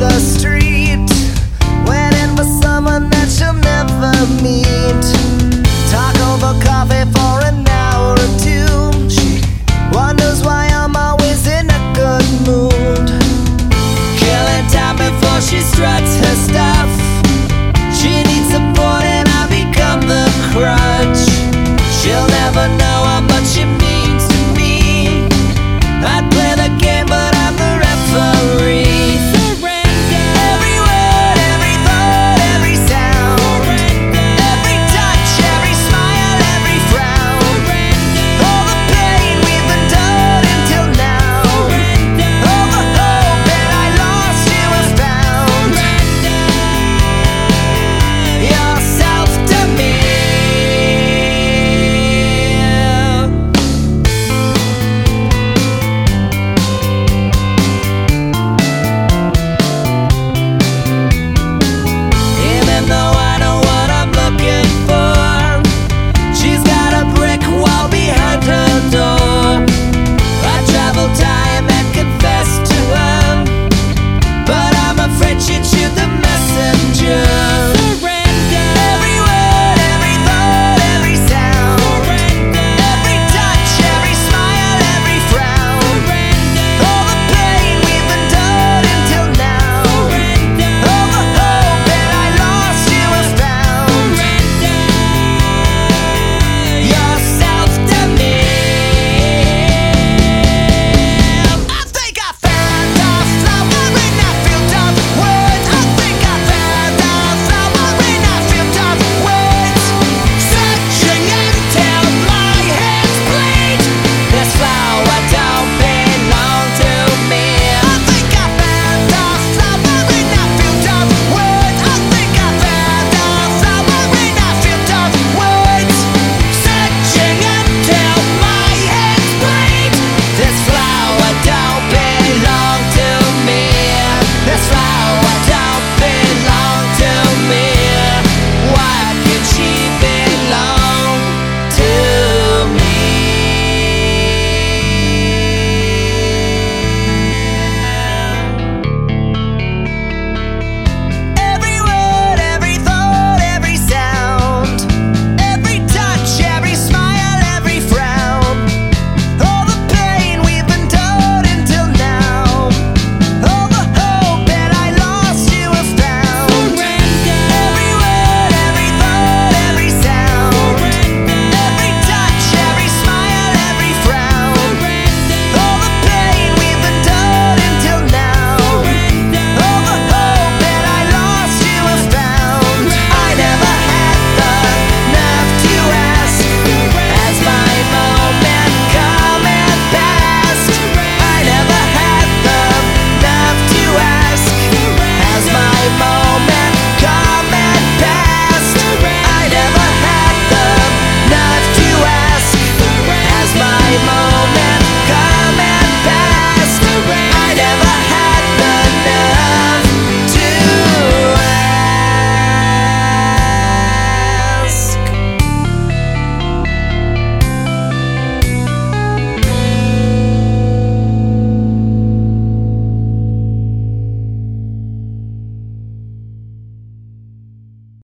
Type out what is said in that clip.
the street.